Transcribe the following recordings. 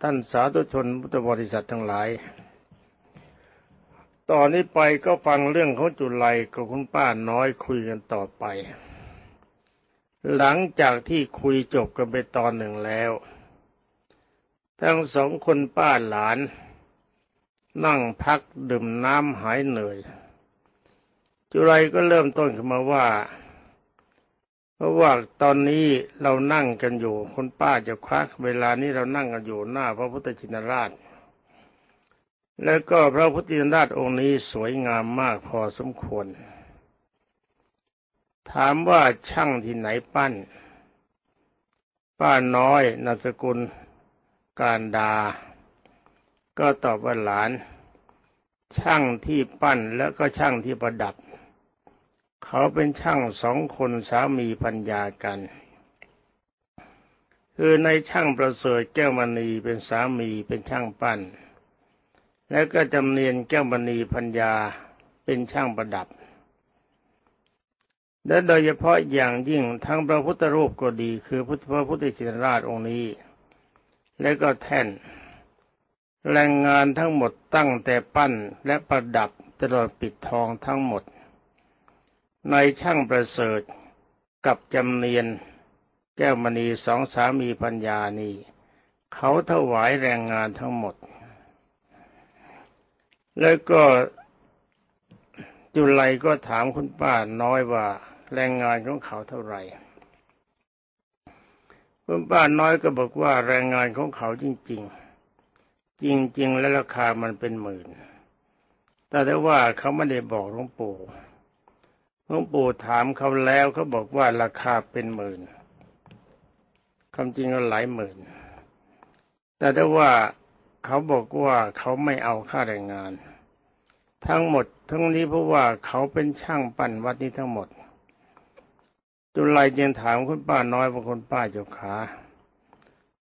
ท่านสาธุชนพุทธบริษัททั้งหลาย ตอนนี้ไปก็ฟังเรื่องของจุลัยกับคุณป้าน้อยคุยกันต่อไป หลังจากที่คุยจบกันไปตอนหนึ่งแล้ว ทั้งสองคนป้าหลาน นั่งพักดื่มน้ำหายเหนื่อย จุไรก็เริ่มต้นขึ้นมาว่า เพราะว่าตอนนี้เรานั่งกันอยู่คุณป้าจะควักเวลานี้เรานั่งกันอยู่หน้าพระพุทธชินราช แล้วก็พระพุทธชินราชองค์นี้สวยงามมากพอสมควร ถามว่าช่างที่ไหนปั้น ป้าน้อยนามสกุลการดา ก็ตอบว่าหลาน ช่างที่ปั้นแล้วก็ช่างที่ประดับ เขาเป็นช่างสองคนสามีพัญญากัน คือในช่างประเสริฐแก้วมณีเป็นสามีเป็นช่างปั้น แล้วก็จำเนียนแก้วมณีพัญญาเป็นช่างประดับ และโดยเฉพาะอย่างยิ่งทั้งพระพุทธรูปก็ดี คือพระพุทธชินราชองค์นี้ และก็แท่นแรงงานทั้งหมดตั้งแต่ปั้นและประดับตลอดปิดทองทั้งหมด ในช่างประเสริฐกับจำเนียน แก้วมณีสองสามีพัญญานี้เขาถวายแรงงานทั้งหมด แล้วก็จุไลก็ถามคุณป้าน้อยว่าแรงงานของเขาเท่าไหร่คุณป้าน้อยก็บอกว่าแรงงานของเขาจริง ๆ จริง ๆ แล้วราคามันเป็นหมื่น แต่ได้ว่าเขาไม่ได้บอกหลวงปู่ หลวงปู่ถามเขาแล้วเขาบอกว่าราคาเป็นหมื่นคำจริงก็หลายหมื่น แต่ได้ว่าเขาบอกว่าเขาไม่เอาค่าแรงงาน ทั้งหมดทั้งนี้เพราะว่าเขาเป็นช่างปั้นวัดนี้ทั้งหมด จุลัยจึงถามคุณป้าน้อยบางคนป้าเจ้าขา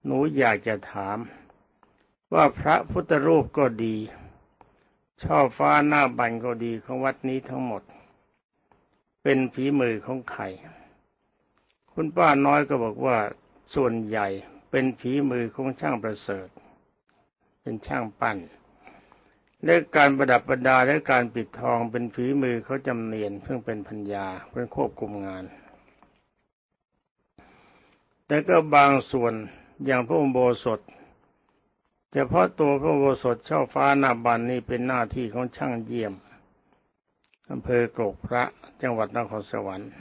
หนูอยากจะถาม ว่าพระพุทธรูปก็ดี ช่อฟ้าหน้าบันก็ดีของวัดนี้ทั้งหมด เป็นฝีมือของใคร คุณป้าน้อยก็บอกว่าส่วนใหญ่เป็นฝีมือของช่างประเสริฐ เป็นช่างปั้นและการประดับประดาและการปิดทองเป็นฝีมือเขาจำเนียนเพิ่งเป็นพัญญาเพื่อควบคุมงาน แต่ก็บางส่วนอย่างพระอุโบสถเฉพาะตัวพระอุโบสถช่อฟ้าหน้าบันนี่เป็นหน้าที่ของช่างเยี่ยม อำเภอกรกพระจังหวัดนครสวรรค์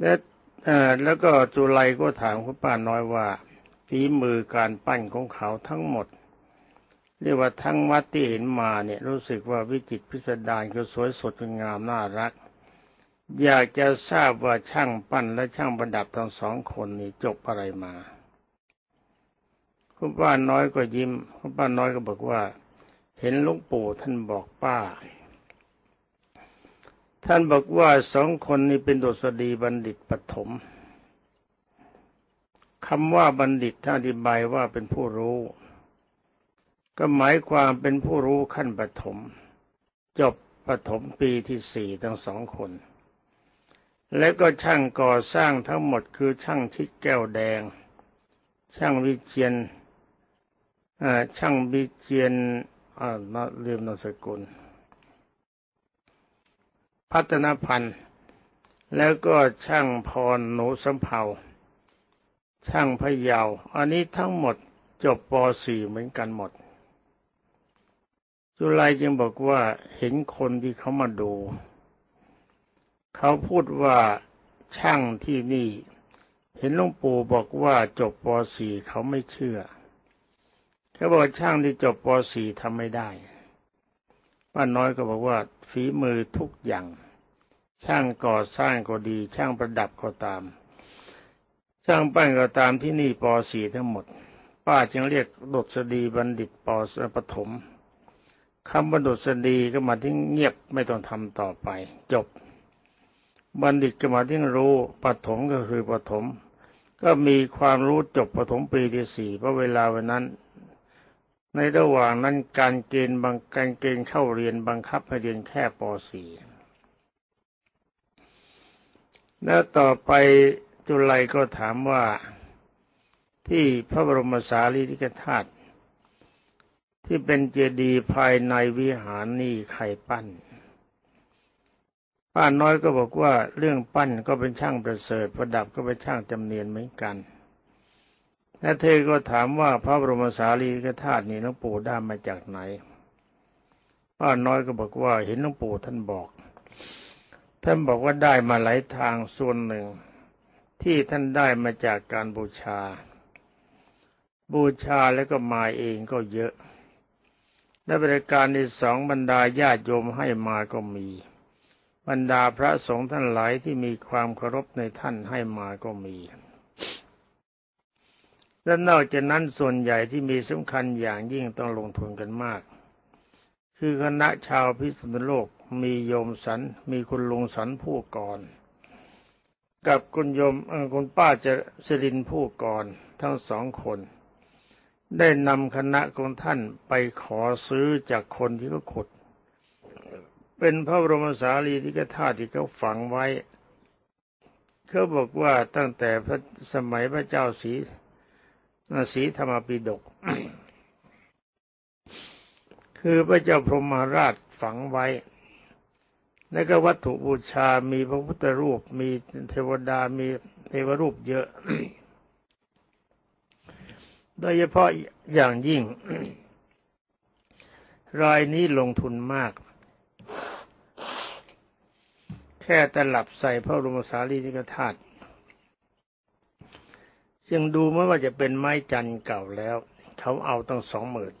และแล้วก็จุไลก็ถามคุณป้าน้อยว่าฝีมือการปั้นของเขาทั้งหมด เรียกว่าทั้งวัดที่เห็นมาเนี่ยรู้สึกว่าวิจิตรพิสดารคือสวยสดงามน่ารัก อยากจะทราบว่าช่างปั้นและช่างประดับทั้งสองคนนี่จบอะไรมาคุณป้าน้อยก็ยิ้มคุณป้าน้อยก็บอกว่า เห็นหลวงปู่ท่านบอกป้า ท่านบอกว่าสองคนนี้เป็นดุษฎีบัณฑิตปฐมคำว่าบัณฑิตถ้านอธิบายว่าเป็นผู้รู้ ก็หมายความเป็นผู้รู้ขั้นปฐมจบปฐมปีที่สี่ทั้งสองคน และก็ช่างก่อสร้างทั้งหมดคือช่างชิดแก้วแดง ช่างวิเชียนช่างวิเชียน ลืมนามสกุล พัฒนพันธ์แล้วก็ช่างพรหนูสำเภาช่างพะเยา อันนี้ทั้งหมดจบป .4 เหมือนกันหมด จุลัยจึงบอกว่าเห็นคนที่เขามาดู เขาพูดว่าช่างที่นี่ เห็นหลวงปู่บอกว่าจบป .4 เขาไม่เชื่อ เขาบอกช่างที่จบป .4 ทำไม่ได้ป้าน้อยก็บอกว่าฝีมือทุกอย่าง ช่างก่อสร้างก็ดี ช่างประดับก็ตาม ช่างปั้นก็ตามที่นี่ป .4 ทั้งหมด ป้าจึงเรียกดษฎีบัณฑิตปปฐมคำว่าดษฎีก็มาที่เงียบไม่ต้องทำต่อไป จบ บัณฑิตก็มาที่รู้ปฐมก็คือปฐมก็มีความรู้จบปฐมปีที่สี่เพราะเวลาวันนั้น ในระหว่างนั้นการเกณฑ์บางการเกณฑ์เข้าเรียนบังคับให้เรียนแค่ป .4 แล้วต่อไปจุลัยก็ถามว่าที่พระบรมสารีริกธาตุที่เป็นเจดีย์ภายในวิหารนี่ใครปั้น ป้าน้อยก็บอกว่าเรื่องปั้นก็เป็นช่างประเสริฐประดับก็เป็นช่างจำเนียนเหมือนกัน และเธอก็ถามว่าพระบรมสารีริกธาตุนี่หลวงปู่ได้มาจากไหนป้าน้อยก็บอกว่าเห็นหลวงปู่ท่านบอก ท่านบอกว่าได้มาหลายทางส่วนหนึ่ง ที่ท่านได้มาจากการบูชา บูชาแล้วก็มาเองก็เยอะและบริการที่สองบรรดาญาติโยมให้มาก็มี บรรดาพระสงฆ์ท่านหลายที่มีความเคารพในท่านให้มาก็มี และนอกจากนั้นส่วนใหญ่ที่มีสำคัญอย่างยิ่งต้องลงทุนกันมาก คือคณะชาวพิษณุโลกมีโยมสัน มีคุณลุงสันผู้ก่อน กับคุณโยมคุณป้าจะสรินผู้ก่อนทั้งสองคน ได้นำคณะของท่านไปขอซื้อจากคนที่เขาขุด เป็นพระบรมสารีริกธาตุที่เขาฝังไว้ เขาบอกว่าตั้งแต่พระสมัยพระเจ้าสี สีธรรมปิฎกคือพระเจ้าพรหมราชฝังไว้ และก็วัตถุบูชา มีพระพุทธรูป มีเทวดา มีเทวรูปเยอะ โดยเฉพาะอย่างยิ่ง รายนี้ลงทุนมาก แค่ตลับใส่พระบรมสารีริกธาตุ จึงดูไม่ว่าจะเป็นไม้จันเก่าแล้ว เขาเอาตั้งสองหมื่น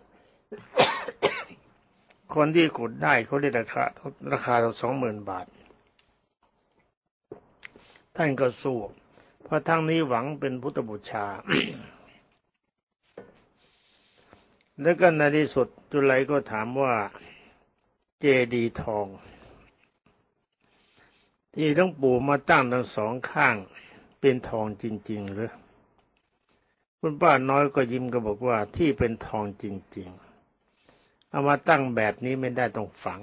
คนที่ขุดได้เขาได้ราคาราคาตั้งสองหมื่นบาท ท่านก็สู้เพราะทั้งนี้หวังเป็นพุทธบูชา แล้วก็ในที่สุดจุไลก็ถามว่าเจดีทอง ที่ต้องปู่มาตั้งทั้งสองข้างเป็นทองจริง ๆ หรือ คุณป้าน้อยก็ยิ้มก็บอกว่าที่เป็นทองจริง ๆ เอามาตั้งแบบนี้ไม่ได้ต้องฝัง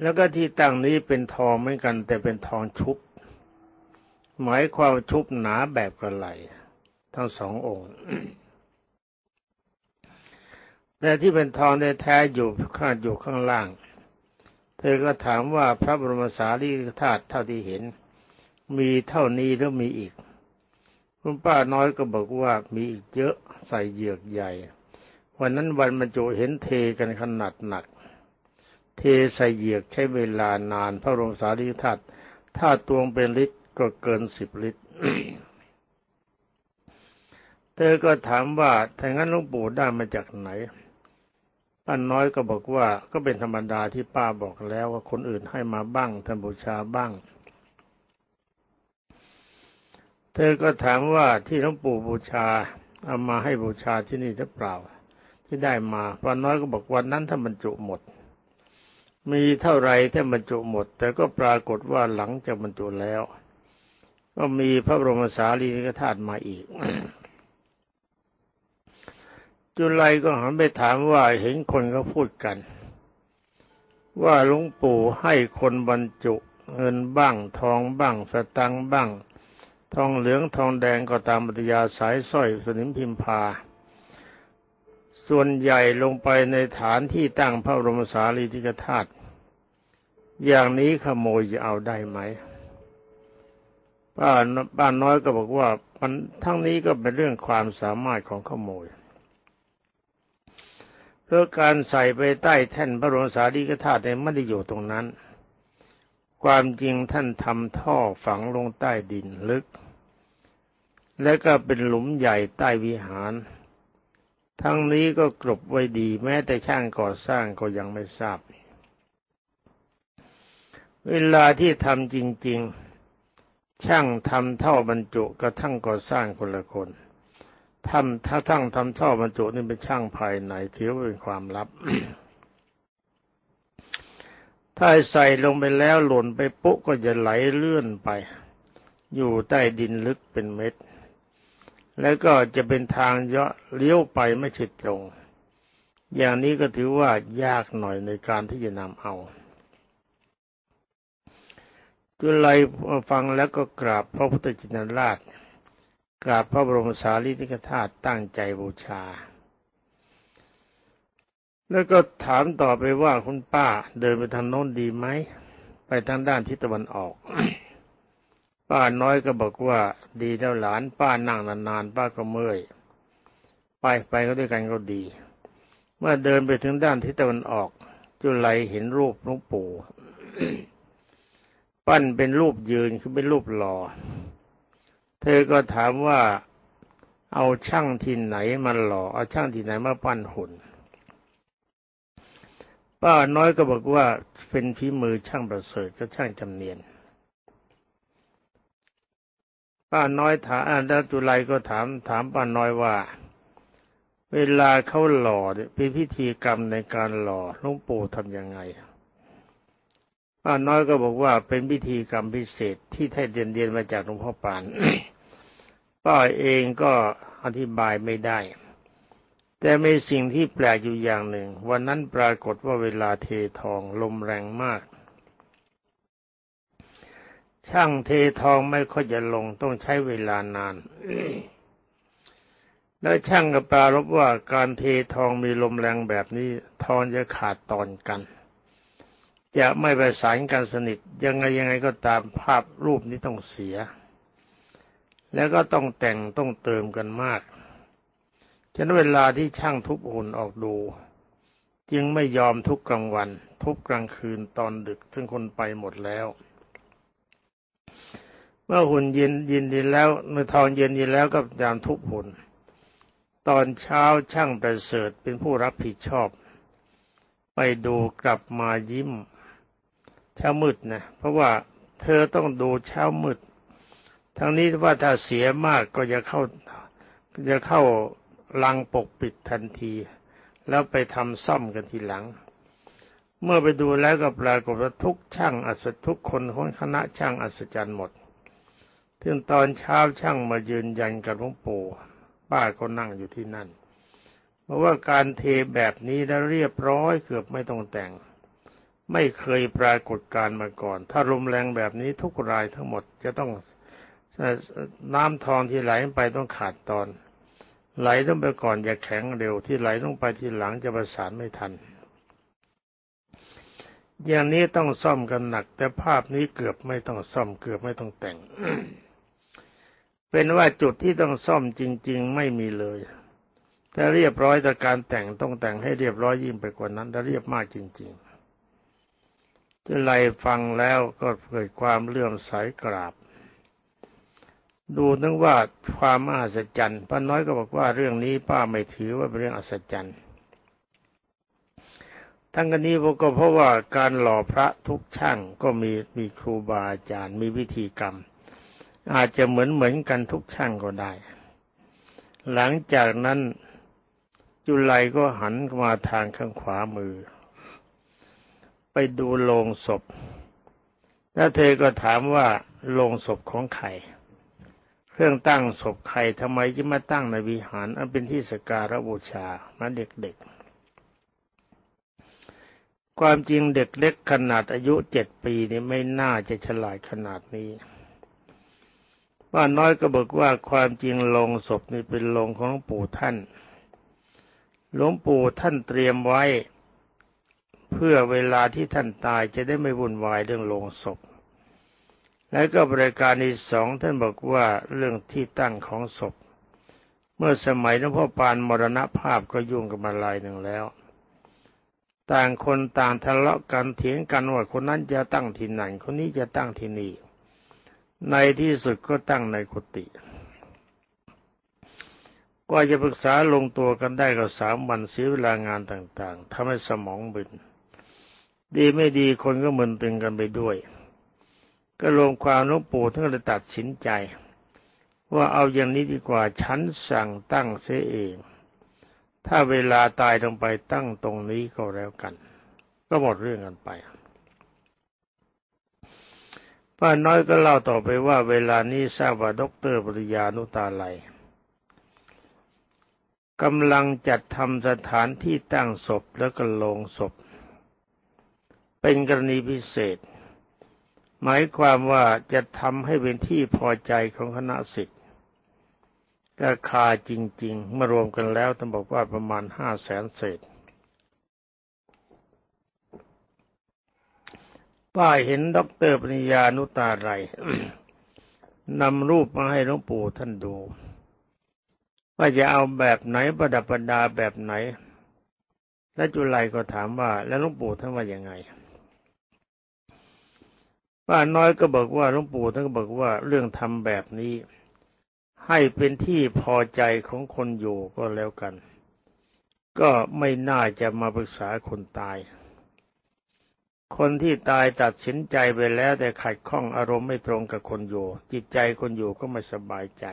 แล้วก็ที่ตั้งนี้เป็นทองเหมือนกัน แต่เป็นทองชุบ หมายความชุบหนาแบบกระไหลทั้งสององค์แต่ที่เป็นทองแท้อยู่ข้างอยู่ข้างล่าง เธอก็ถามว่าพระบรมสารีริกธาตุเท่าที่เห็น มีเท่านี้หรือมีอีก คุณป้าน้อยก็บอกว่ามีอีกเยอะใส่เหยือกใหญ่ วันนั้นวันบรรจุเห็นเทกันขนาดหนัก เทใส่เหยือกใช้เวลานาน พระบรมสารีริกธาตุถ้าตวงเป็นลิตรก็เกินสิบลิตรเธอก็ถามว่าถ้างั้นหลวงปู่ได้มาจากไหนป้าน้อยก็บอกว่าก็เป็นธรรมดาที่ป้าบอกแล้วว่าคนอื่นให้มาบ้างทำบูชาบ้าง เธอก็ถามว่าที่หลวงปู่บูชาเอามาให้บูชาที่นี่หรือเปล่า ที่ได้มาป้าน้อยก็บอกวันนั้นถ้าบรรจุหมด มีเท่าไรถ้าบรรจุหมด แต่ก็ปรากฏว่าหลังจากบรรจุแล้ว ก็มีพระบรมสารีริกธาตุมาอีก จุลัยก็หันไปถามว่าเห็นคนเขาพูดกัน ว่าหลวงปู่ให้คนบรรจุเงินบ้างทองบ้างสตังค์บ้าง ทองเหลืองทองแดงก็ตามปฏิยาสายสร้อยสนิมพิมพา ส่วนใหญ่ลงไปในฐานที่ตั้งพระบรมสารีริกธาตุอย่างนี้ขโมยจะเอาได้ไหมป้าป้าน้อยก็บอกว่ามันทั้งนี้ก็เป็นเรื่องความสามารถของขโมยเพราะการใส่ไปใต้แท่นพระบรมสารีริกธาตุเนี่ยไม่ได้อยู่ตรงนั้น ความจริงท่านทำท่อฝังลงใต้ดินลึก และก็เป็นหลุมใหญ่ใต้วิหาร ทั้งนี้ก็กลบไว้ดีแม้แต่ช่างก่อสร้างก็ยังไม่ทราบ เวลาที่ทำจริง ๆ ช่างทำท่อบรรจุกระทั่งก่อสร้างคนละคนทำถ้าช่างทำท่อบรรจุนี่เป็นช่างภายในถือว่าเป็นความลับ ถ้าใส่ลงไปแล้วหล่นไปปุ๊ก็จะไหลเลื่อนไป อยู่ใต้ดินลึกเป็นเม็ด แล้วก็จะเป็นทางเยาะเลี้ยวไปไม่ฉิดตรง อย่างนี้ก็ถือว่ายากหน่อยในการที่จะนำเอาจุลัยฟังแล้วก็กราบพระพุทธจินราช กราบพระบรมสารีริกธาตุตั้งใจบูชา แล้วก็ถามต่อไปว่าคุณป้าเดินไปทางโน้นดีไหมไปทางด้านทิศตะวันออก ป้าน้อยก็บอกว่าดีแล้วหลาน ป้านั่งนานๆป้าก็เมื่อยไปไปก็ด้วยกันก็ดี เมื่อเดินไปถึงด้านทิศตะวันออก จุไลเห็นรูปหลวงปู่ปั้นเป็นรูปยืนคือเป็นรูปหล่อ เธอก็ถามว่าเอาช่างที่ไหนมาหล่อ เอาช่างที่ไหนมาปั้นหุ่น ป้าน้อยก็บอกว่าเป็นฝีมือช่างประเสริฐก็ช่างจำเนียน ป้าน้อยถามแล้วจุไลก็ถามถามป้าน้อยว่า เวลาเขาหล่อเป็นพิธีกรรมในการหล่อหลวงปู่ทำยังไงป้าน้อยก็บอกว่าเป็นพิธีกรรมพิเศษที่ไทยเรียนเรียนมาจากหลวงพ่อปานป้าเองก็อธิบายไม่ได้ แต่มีสิ่งที่แปลกอยู่อย่างหนึ่ง วันนั้นปรากฏว่าเวลาเททองลมแรงมาก ช่างเททองไม่ค่อยจะลงต้องใช้เวลานาน แล้วช่างก็ปรารบว่าการเททองมีลมแรงแบบนี้ทองจะขาดตอนกัน จะไม่ประสานกันสนิท ยังไงยังไงก็ตามภาพรูปนี้ต้องเสีย แล้วก็ต้องแต่งต้องเติมกันมาก ฉะนั้นเวลาที่ช่างทุบหุ่นออกดู จึงไม่ยอมทุบกลางวัน ทุบกลางคืนตอนดึกซึ่งคนไปหมดแล้ว เมื่อหุ่นเย็นเย็นดีแล้วเมื่อทองเย็นดีแล้วก็ยามทุบหุ่น ตอนเช้าช่างประเสริฐเป็นผู้รับผิดชอบ ไปดูกลับมายิ้มเช้ามืดนะเพราะว่าเธอต้องดูเช้ามืด ทั้งนี้ว่าถ้าเสียมากก็จะเข้าจะเข้า ลังปกปิดทันที แล้วไปทำซ่อมกันทีหลัง เมื่อไปดูแล้วก็ปรากฏว่าทุกช่างอัศทุกคนของคณะช่างอัศจรรย์หมดถึงตอนเช้าช่างมายืนยันกับหลวงปู่ป้าก็นั่งอยู่ที่นั่นเพราะว่าการเทแบบนี้แล้วเรียบร้อยเกือบไม่ต้องแต่ง ไม่เคยปรากฏการมาก่อน ถ้าลมแรงแบบนี้ทุกรายทั้งหมดจะต้องน้ำทองที่ไหลไปต้องขาดตอน ไหลต้องไปก่อนอย่าแข็งเร็วที่ไหลต้องไปทีหลังจะประสานไม่ทัน อย่างนี้ต้องซ่อมกันหนัก แต่ภาพนี้เกือบไม่ต้องซ่อมเกือบไม่ต้องแต่ง เป็นว่าจุดที่ต้องซ่อมจริง ๆ ไม่มีเลย แต่เรียบร้อยแต่การแต่งต้องแต่งให้เรียบร้อยยิ่งไปกว่านั้นแต่เรียบมากจริงๆจะไลฟังแล้วก็เกิดความเลื่อมใสกราบ ดูนึกว่าความมหัศจรรย์ป้าน้อยก็บอกว่าเรื่องนี้ป้าไม่ถือว่าเป็นเรื่องอัศจรรย์ทั้งกันนี้ก็เพราะว่าการหล่อพระทุกช่างก็มีมีครูบาอาจารย์มีวิธีกรรม อาจจะเหมือนเหมือนกันทุกช่างก็ได้ หลังจากนั้นจุลัยก็หันมาทางข้างขวามือ ไปดูโลงศพ แล้วเธอก็ถามว่าโลงศพของใคร เครื่องตั้งศพใครทำไมจะมาตั้งในวิหารอันเป็นที่สการะบูชามาเด็กๆ ความจริงเด็กเล็กขนาดอายุเจ็ดปีนี่ไม่น่าจะฉลาดขนาดนี้ว่าน้อยก็บอกว่าความจริงโลงศพนี่เป็นโลงของหลวงปู่ท่าน หลวงปู่ท่านเตรียมไว้ เพื่อเวลาที่ท่านตายจะได้ไม่วุ่นวายเรื่องโลงศพ และก็บริการที่สองท่านบอกว่าเรื่องที่ตั้งของศพ เมื่อสมัยหลวงพ่อปานมรณภาพก็ยุ่งกันมาลายหนึ่งแล้ว ต่างคนต่างทะเลาะกันเถียงกันว่าคนนั้นจะตั้งที่ไหนคนนี้จะตั้งที่นี่ ในที่สุดก็ตั้งในกุฏิกว่าจะปรึกษาลงตัวกันได้ก็สามวันเสียเวลางานต่าง ๆทำให้สมองบึนดีไม่ดีคนก็มึนตึงกันไปด้วย ก็รวมความหลวงปู่ท่านเลยตัดสินใจ ว่าเอาอย่างนี้ดีกว่าฉันสั่งตั้งเสียเอง ถ้าเวลาตายลงไปตั้งตรงนี้ก็แล้วกัน ก็หมดเรื่องกันไปป้าน้อยก็เล่าต่อไปว่า เวลานี้ทราบว่าด็อกเตอร์ปริยานุตาไลกำลังจัดทำสถานที่ตั้งศพแล้วก็โลงศพ เป็นกรณีพิเศษ หมายความว่าจะทำให้เป็นที่พอใจของคณะศิษย์ราคาจริง ๆ มารวมกันแล้วต้องบอกว่าประมาณห้าแสนเศษ ป้าเห็นด็อกเตอร์ปริญญานุตาลัยนำรูปมาให้หลวงปู่ท่านดู ว่าจะเอาแบบไหนประดับประดาแบบไหน และจุไลก็ถามว่า แล้วหลวงปู่ท่านว่ายังไง ป้าน้อยก็บอกว่าหลวงปู่ท่านก็บอกว่าเรื่องทำแบบนี้ ให้เป็นที่พอใจของคนอยู่ก็แล้วกัน ก็ไม่น่าจะมาปรึกษาคนตาย คนที่ตายตัดสินใจไปแล้วแต่ขัดข้องอารมณ์ไม่ตรงกับคนอยู่ จิตใจคนอยู่ก็ไม่สบายใจ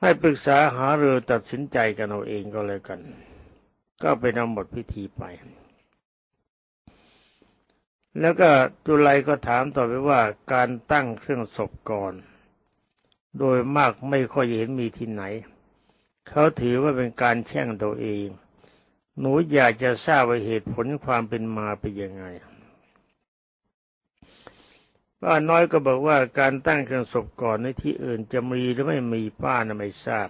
ให้ปรึกษาหาเรือตัดสินใจกันเอาเองก็เลยกัน ก็เป็นเอาหมดพิธีไป แล้วก็จุลัยก็ถามต่อไปว่าการตั้งเครื่องศพก่อน โดยมากไม่ค่อยเห็นมีที่ไหน เขาถือว่าเป็นการแช่งตัวเอง หนูอยากจะทราบว่าเหตุผลความเป็นมาเป็นยังไงป้าน้อยก็บอกว่าการตั้งเครื่องศพก่อนในที่อื่นจะมีหรือไม่มีป้าน่ะไม่ทราบ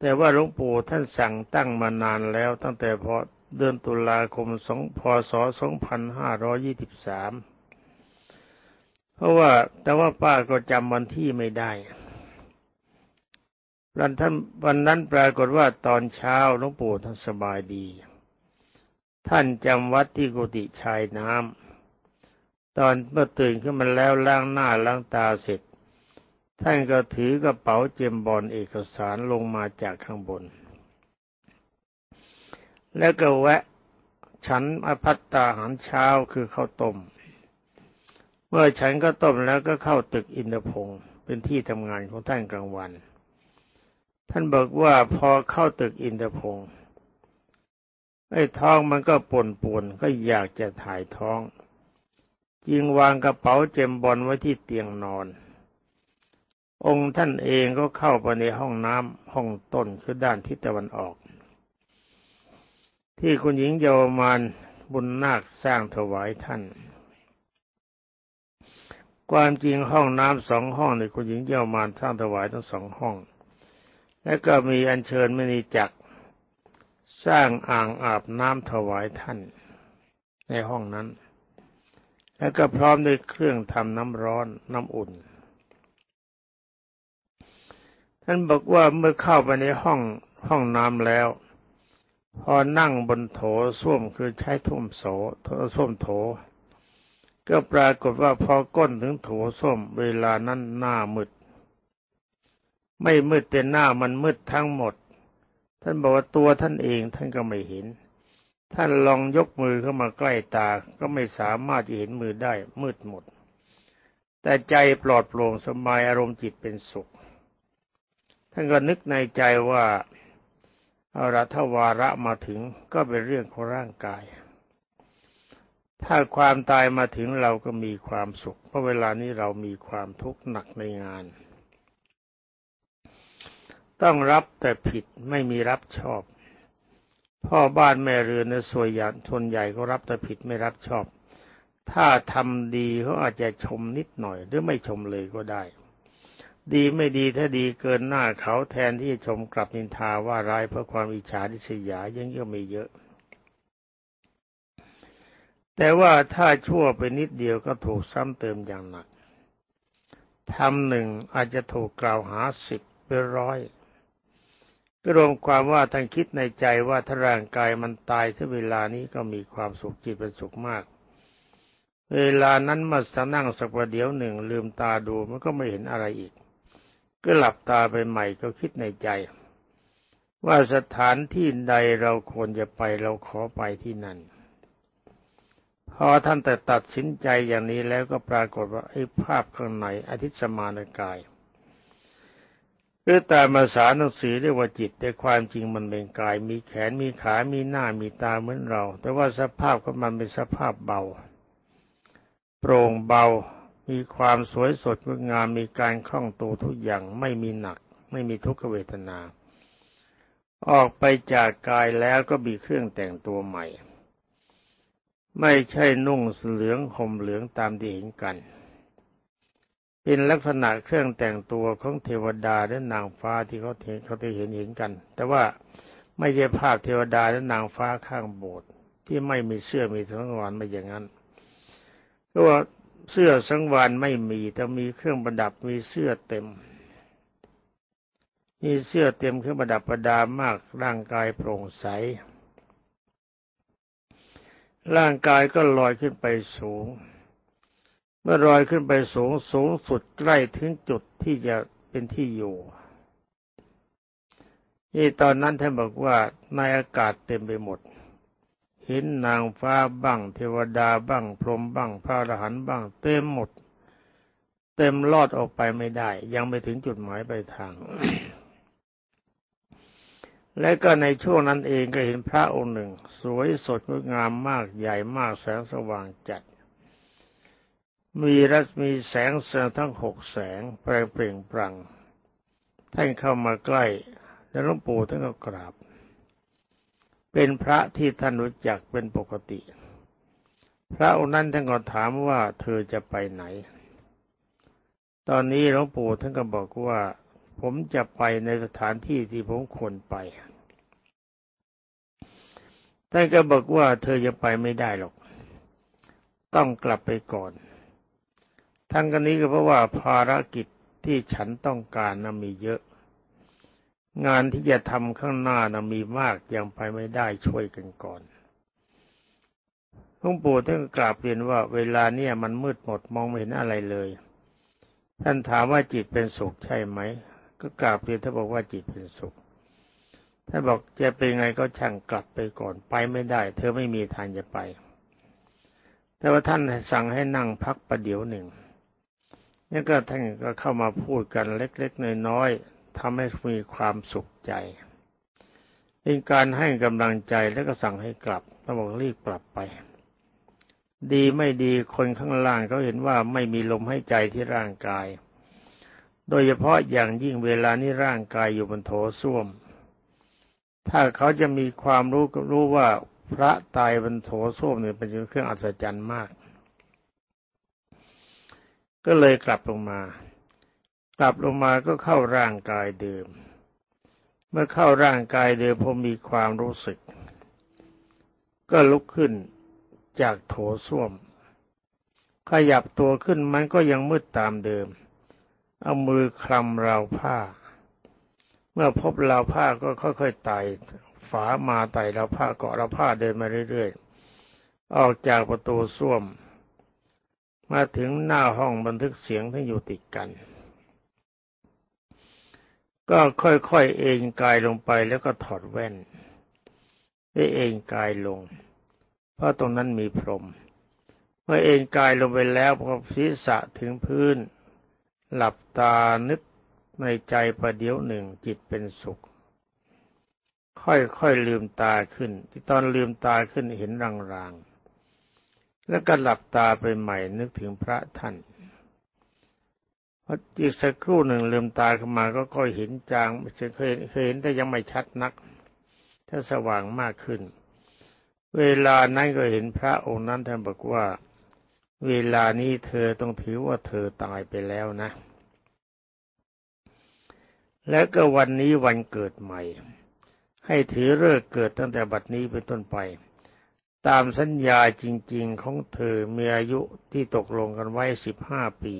แต่ว่าหลวงปู่ท่านสั่งตั้งมานานแล้วตั้งแต่พอ เดือนตุลาคมสองพศ2523 เพราะว่าแต่ว่าป้าก็จำวันที่ไม่ได้วันท่านวันนั้นปรากฏว่าตอนเช้าหลวงปู่ท่านสบายดี ท่านจำวัดที่กุฏิชายน้ำตอนเมื่อตื่นขึ้นมาแล้วล้างหน้าล้างตาเสร็จ ท่านก็ถือกระเป๋าเจมบอลเอกสารลงมาจากข้างบน แล้วก็แวะฉันอภัตตาหารเช้าคือข้าวต้ม เมื่อฉันก็ต้มแล้วก็เข้าตึกอินทพงศ์เป็นที่ทำงานของท่านกลางวัน ท่านบอกว่าพอเข้าตึกอินทพงศ์ไอ้ท้องมันก็ปนปนก็อยากจะถ่ายท้อง จึงวางกระเป๋าเจมบอลไว้ที่เตียงนอน องค์ท่านเองก็เข้าไปในห้องน้ำห้องต้นคือด้านทิศตะวันออก ที่คุณหญิงเยาวมานบุญนาคสร้างถวายท่าน ความจริงห้องน้ำสองห้องในคุณหญิงเยาวมานสร้างถวายทั้งสองห้อง และก็มีอัญเชิญมณีจักรสร้างอ่างอาบน้ำถวายท่าน ในห้องนั้น แล้วก็พร้อมด้วยเครื่องทำน้ำร้อนน้ำอุ่น ท่านบอกว่าเมื่อเข้าไปในห้องห้องน้ำแล้ว พอนั่งบนโถส้วมคือใช้ทุ่มโสโถส้วมโถ ก็ปรากฏว่าพอก้นถึงโถส้วมเวลานั้นหน้ามืด ไม่มืดแต่หน้ามันมืดทั้งหมด ท่านบอกว่าตัวท่านเองท่านก็ไม่เห็น ท่านลองยกมือเข้ามาใกล้ตาก็ไม่สามารถจะเห็นมือได้มืดหมด แต่ใจปลอดโปร่งสบายอารมณ์จิตเป็นสุข ท่านก็นึกในใจว่า เอาละถ้าวาระมาถึงก็เป็นเรื่องของร่างกาย ถ้าความตายมาถึงเราก็มีความสุข เพราะเวลานี้เรามีความทุกข์หนักในงาน ต้องรับแต่ผิดไม่มีรับชอบ พ่อบ้านแม่เรือนในส่วนใหญ่ชนใหญ่ก็รับแต่ผิดไม่รับชอบ ถ้าทำดีเขาอาจจะชมนิดหน่อยหรือไม่ชมเลยก็ได้ ดีไม่ดีถ้าดีเกินหน้าเขาแทนที่จะชมกลับนินทาว่าร้ายเพราะความอิจฉาทิษยายังเยอะไม่เยอะ แต่ว่าถ้าชั่วไปนิดเดียวก็ถูกซ้ำเติมอย่างหนักทำหนึ่งอาจจะถูกกล่าวหาสิบเป็นร้อยก็รวมความว่าท่านคิดในใจว่าถ้าร่างกายมันตายถ้าเวลานี้ก็มีความสุขจิตเป็นสุขมาก เวลานั้นมาสนั่งสักประเดี๋ยวหนึ่งลืมตาดูมันก็ไม่เห็นอะไรอีก ก็หลับตาไปใหม่ก็คิดในใจ ว่าสถานที่ใดเราควรจะไปเราขอไปที่นั่นพอท่านแต่ตัดสินใจอย่างนี้แล้วก็ปรากฏว่าไอ้ภาพข้างในอธิสมานกายคือตามภาษาหนังสือเรียกว่าจิต แต่ความจริงมันเป็นกาย มีแขนมีขา มีหน้ามีตาเหมือนเรา แต่ว่าสภาพของมันเป็นสภาพเบา โปร่งเบา มีความสวยสดงดงามมีการคล่องตัวทุกอย่างไม่มีหนัก ไม่มีทุกขเวทนา ออกไปจากกายแล้วก็มีเครื่องแต่งตัวใหม่ ไม่ใช่นุ่งเหลืองห่มเหลืองตามที่เห็นกัน เป็นลักษณะเครื่องแต่งตัวของเทวดาและนางฟ้าที่เขาเห็นเขาได้เห็นเห็นกัน แต่ว่าไม่ใช่ภาพเทวดาและนางฟ้าข้างโบสถ์ที่ไม่มีเสื้อมีสังวรไม่อย่างนั้นก็ว่า เสื้อสังวรไม่มี แต่มีเครื่องประดับมีเสื้อเต็ม มีเสื้อเต็มเครื่องประดับประดามากร่างกายโปร่งใส ร่างกายก็ลอยขึ้นไปสูง เมื่อลอยขึ้นไปสูงสูงสุดใกล้ถึงจุดที่จะเป็นที่อยู่นี่ตอนนั้นท่านบอกว่าในอากาศเต็มไปหมด ห็นนางฟ้าบ้าง เทวดาบ้างพรหมบ้างพระอรหันต์บ้างเต็มหมด เต็มลอดออกไปไม่ได้ ยังไม่ถึงจุดหมายปลายทาง และก็ในช่วงนั้นเองก็เห็นพระองค์หนึ่ง สวยสดงดงามมากใหญ่มากแสงสว่างจัด มีรัศมีแสงเสงทั้งหกแสงแปลงเปล่งปลั่งท่านเข้ามาใกล้ แล้วหลวงปู่ท่านก็กราบ เป็นพระที่ท่านรู้จักเป็นปกติ พระองค์นั้นท่านก็ถามว่าเธอจะไปไหน ตอนนี้หลวงปู่ท่านก็บอกว่า ผมจะไปในสถานที่ที่ผมควรไปท่านก็บอกว่าเธอจะไปไม่ได้หรอก ต้องกลับไปก่อนทั้งกันนี้ก็เพราะว่าภารกิจที่ฉันต้องการนะมีเยอะ งานที่จะทำข้างหน้านะมีมากยังไปไม่ได้ช่วยกันก่อนหลวงปู่ท่านกราบเรียนว่าเวลาเนี่ยมันมืดหมดมองไม่เห็นอะไรเลย ท่านถามว่าจิตเป็นสุขใช่ไหม ก็กราบเรียนท่านบอกว่าจิตเป็นสุขท่านบอกจะเป็นไงก็ช่างกลับไปก่อนไปไม่ได้ เธอไม่มีทางจะไป แต่ว่าท่านสั่งให้นั่งพักประเดี๋ยวหนึ่งนี่ก็ท่านก็เข้ามาพูดกันเล็กๆน้อยๆ ทำให้มีความสุขใจเป็นการให้กำลังใจแล้วก็สั่งให้กลับต้องบอกรีบกลับไป ดีไม่ดีคนข้างล่างเขาเห็นว่าไม่มีลมให้ใจที่ร่างกาย โดยเฉพาะอย่างยิ่งเวลานี้ร่างกายอยู่บนโถส้วม ถ้าเขาจะมีความรู้ก็รู้ว่าพระตายบนโถส้วมเนี่ยเป็นเครื่องอัศจรรย์มาก ก็เลยกลับลงมา กลับลงมาก็เข้าร่างกายเดิม เมื่อเข้าร่างกายเดิมพอมีความรู้สึก ก็ลุกขึ้นจากโถส้วม ขยับตัวขึ้นมันก็ยังมืดตามเดิม เอามือคลำราวผ้า เมื่อพบราวผ้าก็ค่อยๆไต่ฝามาไต่ราวผ้าเกาะราวผ้าเดินมาเรื่อยๆ ออกจากประตูส้วม มาถึงหน้าห้องบันทึกเสียงที่อยู่ติดกัน ก็ค่อยๆเอนกายลงไปแล้วก็ถอดแว่น ได้เอนกายลง เพราะตรงนั้นมีพรมเมื่อเอนกายลงไปแล้วพอศีรษะถึงพื้น หลับตานึกในใจประเดี๋ยวหนึ่งจิตเป็นสุข ค่อยๆลืมตาขึ้น ที่ตอนลืมตาขึ้นเห็นรางๆแล้วก็หลับตาไปใหม่นึกถึงพระท่าน ออีกสักครู่หนึ่งลืมตาขึ้นมาก็ค่อยเห็นจางเคยเคยเห็นแต่ยังไม่ชัดนัก ถ้าสว่างมากขึ้น เวลานั้นก็เห็นพระองค์นั้นท่านบอกว่า เวลานี้เธอต้องถือว่าเธอตายไปแล้วนะ และก็วันนี้วันเกิดใหม่ ให้ถือเลิกเกิดตั้งแต่บัดนี้เป็นต้นไป ตามสัญญาจริง ๆ ของเธอมีอายุที่ตกลงกันไว้สิบห้าปี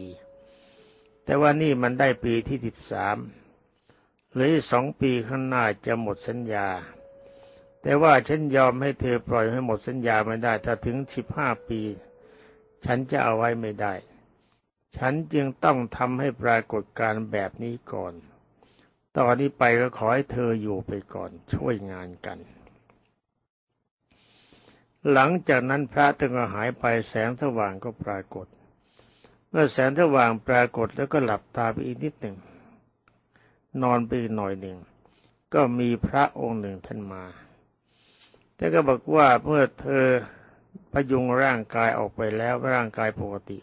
แต่ว่านี่มันได้ปีที่สิบสามหรือสองปีข้างหน้าจะหมดสัญญา แต่ว่าฉันยอมให้เธอปล่อยให้หมดสัญญาไม่ได้ ถ้าถึงสิบห้าปี ฉันจะเอาไว้ไม่ได้ ฉันจึงต้องทำให้ปรากฏการแบบนี้ก่อน ตอนนี้ไปก็ขอให้เธออยู่ไปก่อนช่วยงานกัน หลังจากนั้นพระตึงก็หายไปแสงสว่างก็ปรากฏ เมื่อแสงสว่างปรากฏแล้วก็หลับตาไปอีกนิดหนึ่ง นอนไปอีกหน่อยหนึ่ง ก็มีพระองค์หนึ่งท่านมาแต่ก็บอกว่าเมื่อเธอพยุงร่างกายออกไปแล้วร่างกายปกติ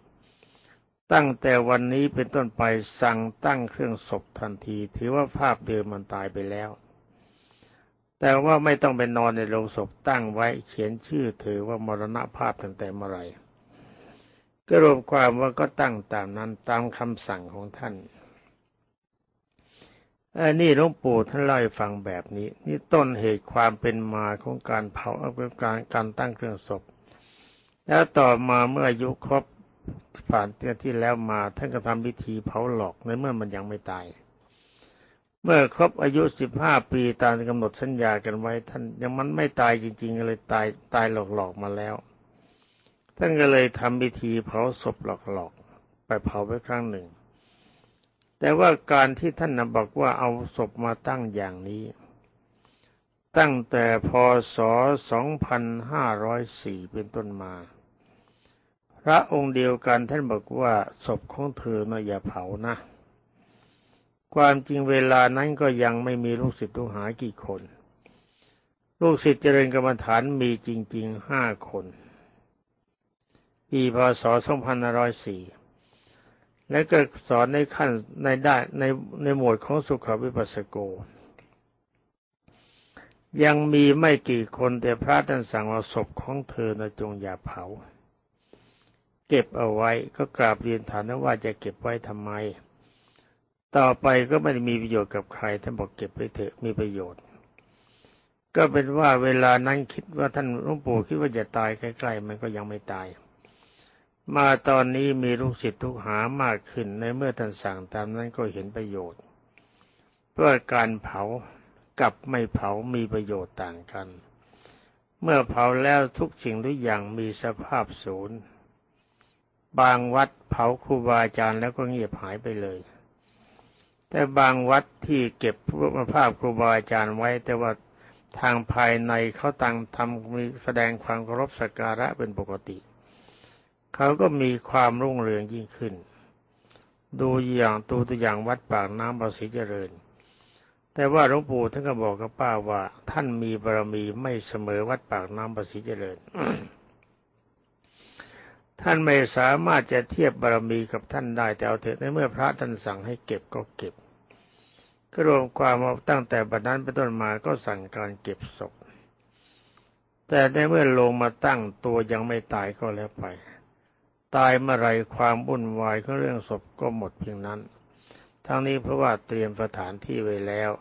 ตั้งแต่วันนี้เป็นต้นไปสั่งตั้งเครื่องศพทันที ถือว่าภาพเดิมมันตายไปแล้ว แต่ว่าไม่ต้องไปนอนในโรงศพตั้งไว้เขียนชื่อเธอว่ามรณภาพตั้งแต่เมื่อไหร่ ก็รวมความว่าก็ตั้งตามนั้นตามคำสั่งของท่านอันนี้หลวงปู่ท่านเล่าให้ฟังแบบนี้ นี่ต้นเหตุความเป็นมาของการเผาการการตั้งเครื่องศพ แล้วต่อมาเมื่ออายุครบผ่านเดือนที่แล้วมาท่านก็ทำพิธีเผาหลอกในเมื่อมันยังไม่ตาย เมื่อครบอายุสิบห้าปีตามกำหนดสัญญากันไว้ท่านยังมันไม่ตายจริงๆเลยตายตายหลอกๆมาแล้ว ท่านก็เลยทำพิธีเผาศพหลอกๆ ไปเผาไปครั้งหนึ่ง แต่ว่าการที่ท่านนบอกว่าเอาศพมาตั้งอย่างนี้ ตั้งแต่พศ 2504 เป็นต้นมา พระองค์เดียวกันท่านบอกว่าศพของเธอนะอย่าเผานะ ความจริงเวลานั้นก็ยังไม่มีลูกศิษย์ลูกหากี่คน ลูกศิษย์เจริญกรรมฐานมีจริงๆห้าคน ปีพศ2504และก็สอนในขั้นในได้ในในหมวดของสุขวิปัสสโก ยังมีไม่กี่คนแต่พระท่านสั่งว่าศพของเธอนะจงอย่าเผา เก็บเอาไว้ก็กราบเรียนถามว่าจะเก็บไว้ทำไม ต่อไปก็ไม่ได้มีประโยชน์กับใครท่านบอกเก็บไว้เถอะมีประโยชน์ก็เป็นว่าเวลานั้นคิดว่าท่านหลวงปู่คิดว่าจะตายใกล้ๆมันก็ยังไม่ตาย มาตอนนี้มีลูกศิษย์ทุกหามากขึ้นในเมื่อท่านสั่งตามนั้นก็เห็นประโยชน์ เพื่อการเผากับไม่เผามีประโยชน์ต่างกัน เมื่อเผาแล้วทุกสิ่งทุกอย่างมีสภาพศูนย์ บางวัดเผาครูบาอาจารย์แล้วก็เงียบหายไปเลย แต่บางวัดที่เก็บรูปภาพครูบาอาจารย์ไว้ แต่ว่าทางภายในเขาตั้งทำมีแสดงความเคารพสักการะเป็นปกติ เขาก็มีความรุ่งเรืองยิ่งขึ้น ดูอย่างตูตัวอย่างวัดปากน้ำบาสีเจริญ แต่ว่าหลวงปู่ท่านก็บอกกับป้าว่า ท่านมีบารมีไม่เสมอวัดปากน้ำบาสีเจริญ ท่านไม่สามารถจะเทียบบารมีกับท่านได้แต่เอาเถอะในเมื่อพระท่านสั่งให้เก็บก็เก็บก็รวมความว่าตั้งแต่บัดนั้นเป็นต้นมาก็สั่งการเก็บศพแต่ในเมื่อลงมาตั้งตัวยังไม่ตายก็แล้วไป ตายเมื่อไรความวุ่นวายของเรื่องศพก็หมดเพียงนั้น ทั้งนี้เพราะว่าเตรียมสถานที่ไว้แล้ว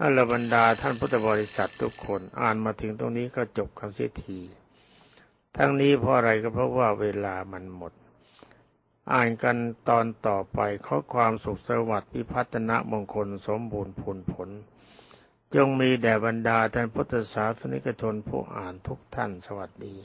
อัลบรรดาท่านพุทธบริษัททุกคนอ่านมาถึงตรงนี้ก็จบคำเสียที ทั้งนี้เพราะอะไรก็เพราะว่าเวลามันหมด อ่านกันตอนต่อไปขอความสุขสวัสดิ์พิพัฒนมงคลสมบูรณ์ผลผล จงมีแด่บรรดาท่านพุทธศาสนิกชนผู้อ่านทุกท่านสวัสดี